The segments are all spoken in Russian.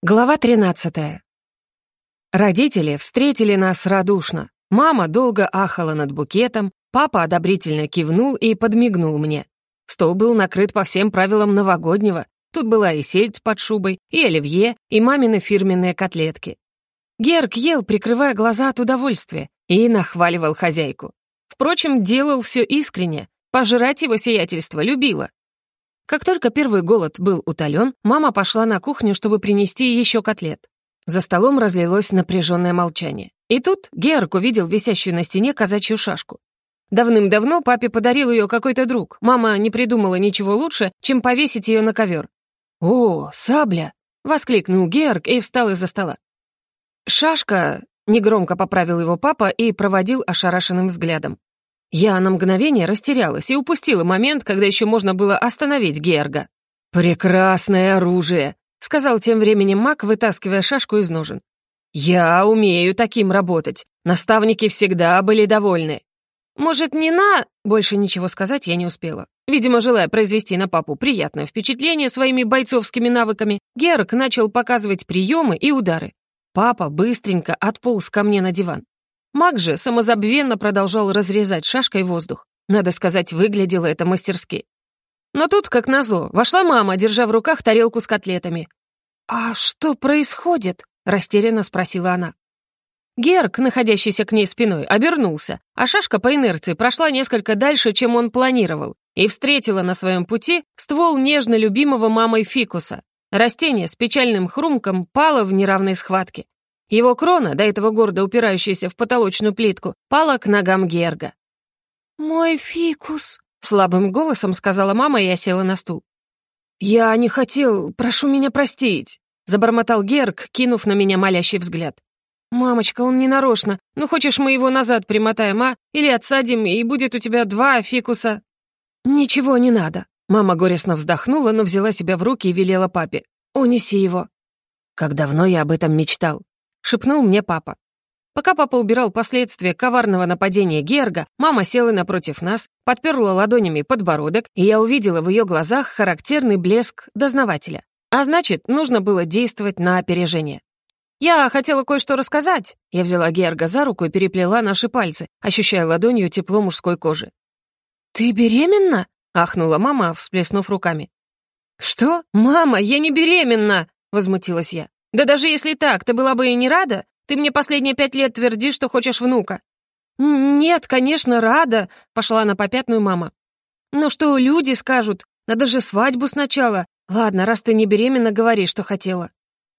Глава 13. Родители встретили нас радушно. Мама долго ахала над букетом, папа одобрительно кивнул и подмигнул мне. Стол был накрыт по всем правилам новогоднего. Тут была и сельдь под шубой, и оливье, и мамины фирменные котлетки. Герк ел, прикрывая глаза от удовольствия, и нахваливал хозяйку. Впрочем, делал все искренне. Пожрать его сиятельство любила. Как только первый голод был утолен, мама пошла на кухню, чтобы принести еще котлет. За столом разлилось напряженное молчание. И тут Георг увидел висящую на стене казачью шашку. Давным-давно папе подарил ее какой-то друг. Мама не придумала ничего лучше, чем повесить ее на ковер. «О, сабля!» — воскликнул Георг и встал из-за стола. «Шашка...» — негромко поправил его папа и проводил ошарашенным взглядом. Я на мгновение растерялась и упустила момент, когда еще можно было остановить Герга. «Прекрасное оружие», — сказал тем временем маг, вытаскивая шашку из ножен. «Я умею таким работать. Наставники всегда были довольны». «Может, не на...» Больше ничего сказать я не успела. Видимо, желая произвести на папу приятное впечатление своими бойцовскими навыками, Герк начал показывать приемы и удары. Папа быстренько отполз ко мне на диван. Маг же самозабвенно продолжал разрезать шашкой воздух. Надо сказать, выглядело это мастерски. Но тут, как назло, вошла мама, держа в руках тарелку с котлетами. «А что происходит?» — растерянно спросила она. Герк, находящийся к ней спиной, обернулся, а шашка по инерции прошла несколько дальше, чем он планировал, и встретила на своем пути ствол нежно любимого мамой фикуса. Растение с печальным хрумком пало в неравной схватке. Его крона, до этого гордо упирающаяся в потолочную плитку, пала к ногам Герга. «Мой фикус», — слабым голосом сказала мама, и я села на стул. «Я не хотел, прошу меня простить», — забормотал Герг, кинув на меня молящий взгляд. «Мамочка, он не нарочно. Ну, хочешь, мы его назад примотаем, а? Или отсадим, и будет у тебя два фикуса?» «Ничего не надо». Мама горестно вздохнула, но взяла себя в руки и велела папе. «Унеси его». Как давно я об этом мечтал. — шепнул мне папа. Пока папа убирал последствия коварного нападения Герга, мама села напротив нас, подперла ладонями подбородок, и я увидела в ее глазах характерный блеск дознавателя. А значит, нужно было действовать на опережение. «Я хотела кое-что рассказать». Я взяла Герга за руку и переплела наши пальцы, ощущая ладонью тепло мужской кожи. «Ты беременна?» — ахнула мама, всплеснув руками. «Что? Мама, я не беременна!» — возмутилась я. Да даже если так, ты была бы и не рада? Ты мне последние пять лет твердишь, что хочешь внука». «Нет, конечно, рада», — пошла на попятную мама. «Ну что люди скажут? Надо же свадьбу сначала. Ладно, раз ты не беременна, говори, что хотела».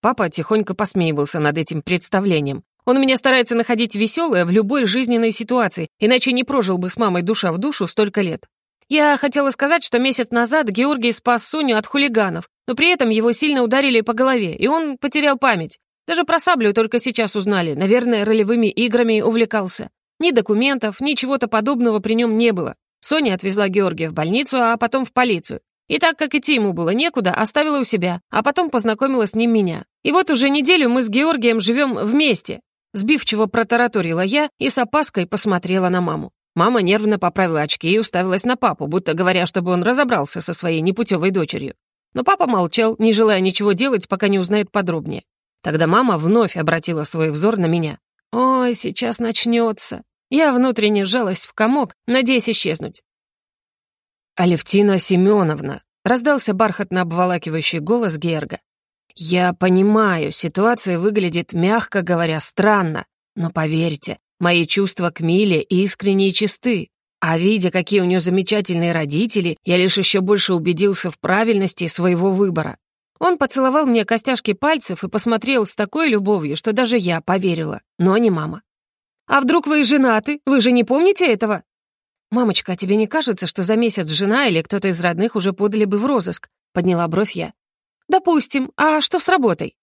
Папа тихонько посмеивался над этим представлением. Он меня старается находить веселое в любой жизненной ситуации, иначе не прожил бы с мамой душа в душу столько лет. Я хотела сказать, что месяц назад Георгий спас Соню от хулиганов, но при этом его сильно ударили по голове, и он потерял память. Даже про саблю только сейчас узнали, наверное, ролевыми играми увлекался. Ни документов, ни чего-то подобного при нем не было. Соня отвезла Георгия в больницу, а потом в полицию. И так как идти ему было некуда, оставила у себя, а потом познакомила с ним меня. И вот уже неделю мы с Георгием живем вместе. Сбивчиво протараторила я и с опаской посмотрела на маму. Мама нервно поправила очки и уставилась на папу, будто говоря, чтобы он разобрался со своей непутевой дочерью. Но папа молчал, не желая ничего делать, пока не узнает подробнее. Тогда мама вновь обратила свой взор на меня. «Ой, сейчас начнется». Я внутренне сжалась в комок, надеясь исчезнуть. «Алевтина Семеновна», — раздался бархатно обволакивающий голос Герга. «Я понимаю, ситуация выглядит, мягко говоря, странно, но поверьте, Мои чувства к Миле искренне и чисты. А видя, какие у нее замечательные родители, я лишь еще больше убедился в правильности своего выбора. Он поцеловал мне костяшки пальцев и посмотрел с такой любовью, что даже я поверила, но не мама. «А вдруг вы женаты? Вы же не помните этого?» «Мамочка, а тебе не кажется, что за месяц жена или кто-то из родных уже подали бы в розыск?» — подняла бровь я. «Допустим. А что с работой?»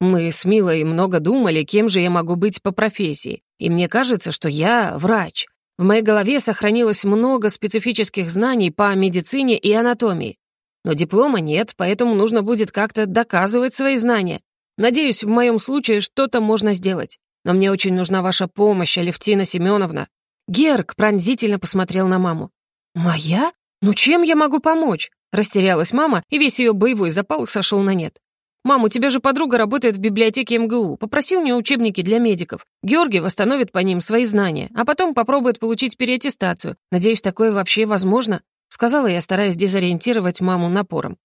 Мы с Милой много думали, кем же я могу быть по профессии, и мне кажется, что я врач. В моей голове сохранилось много специфических знаний по медицине и анатомии. Но диплома нет, поэтому нужно будет как-то доказывать свои знания. Надеюсь, в моем случае что-то можно сделать. Но мне очень нужна ваша помощь, Алевтина Семеновна. Герк пронзительно посмотрел на маму. «Моя? Ну чем я могу помочь?» Растерялась мама, и весь ее боевой запал сошел на нет. «Мам, у тебя же подруга работает в библиотеке МГУ. Попроси у нее учебники для медиков. Георгий восстановит по ним свои знания, а потом попробует получить переаттестацию. Надеюсь, такое вообще возможно?» Сказала я, стараясь дезориентировать маму напором.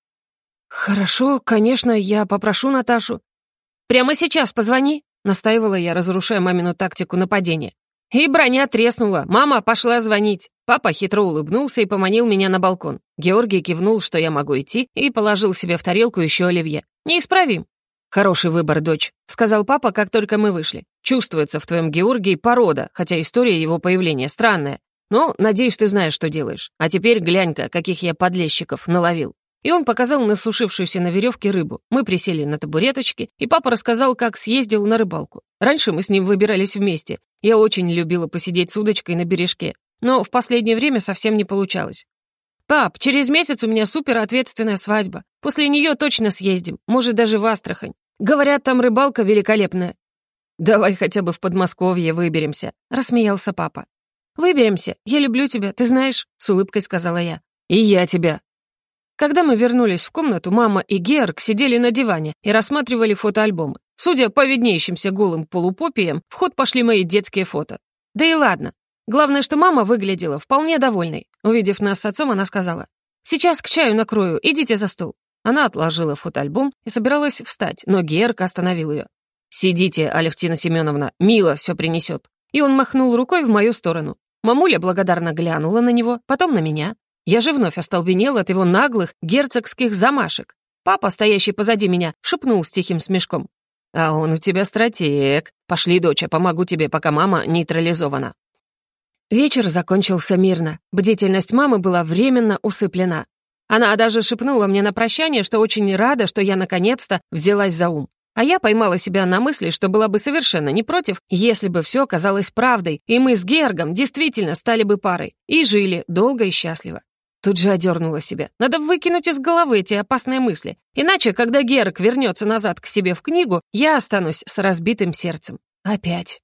«Хорошо, конечно, я попрошу Наташу». «Прямо сейчас позвони», — настаивала я, разрушая мамину тактику нападения. И броня треснула. Мама пошла звонить. Папа хитро улыбнулся и поманил меня на балкон. Георгий кивнул, что я могу идти, и положил себе в тарелку еще оливье. «Неисправим». «Хороший выбор, дочь», — сказал папа, как только мы вышли. «Чувствуется в твоем Георгии порода, хотя история его появления странная. Но, надеюсь, ты знаешь, что делаешь. А теперь глянь-ка, каких я подлещиков наловил». И он показал на сушившуюся на веревке рыбу. Мы присели на табуреточки, и папа рассказал, как съездил на рыбалку. Раньше мы с ним выбирались вместе. Я очень любила посидеть с удочкой на бережке, но в последнее время совсем не получалось. «Пап, через месяц у меня суперответственная свадьба. После нее точно съездим, может, даже в Астрахань. Говорят, там рыбалка великолепная». «Давай хотя бы в Подмосковье выберемся», — рассмеялся папа. «Выберемся. Я люблю тебя, ты знаешь», — с улыбкой сказала я. «И я тебя», когда мы вернулись в комнату, мама и Георг сидели на диване и рассматривали фотоальбомы. Судя по виднеющимся голым полупопиям, в ход пошли мои детские фото. Да и ладно. Главное, что мама выглядела вполне довольной. Увидев нас с отцом, она сказала, «Сейчас к чаю накрою, идите за стол». Она отложила фотоальбом и собиралась встать, но Георг остановил ее. «Сидите, Алевтина Семеновна, Мила все принесет». И он махнул рукой в мою сторону. Мамуля благодарно глянула на него, потом на меня. Я же вновь остолбенел от его наглых герцогских замашек. Папа, стоящий позади меня, шепнул с тихим смешком. «А он у тебя стратег. Пошли, доча, помогу тебе, пока мама нейтрализована». Вечер закончился мирно. Бдительность мамы была временно усыплена. Она даже шепнула мне на прощание, что очень рада, что я наконец-то взялась за ум. А я поймала себя на мысли, что была бы совершенно не против, если бы все оказалось правдой, и мы с Гергом действительно стали бы парой и жили долго и счастливо. Тут же одернула себя. Надо выкинуть из головы эти опасные мысли. Иначе, когда Герк вернется назад к себе в книгу, я останусь с разбитым сердцем. Опять.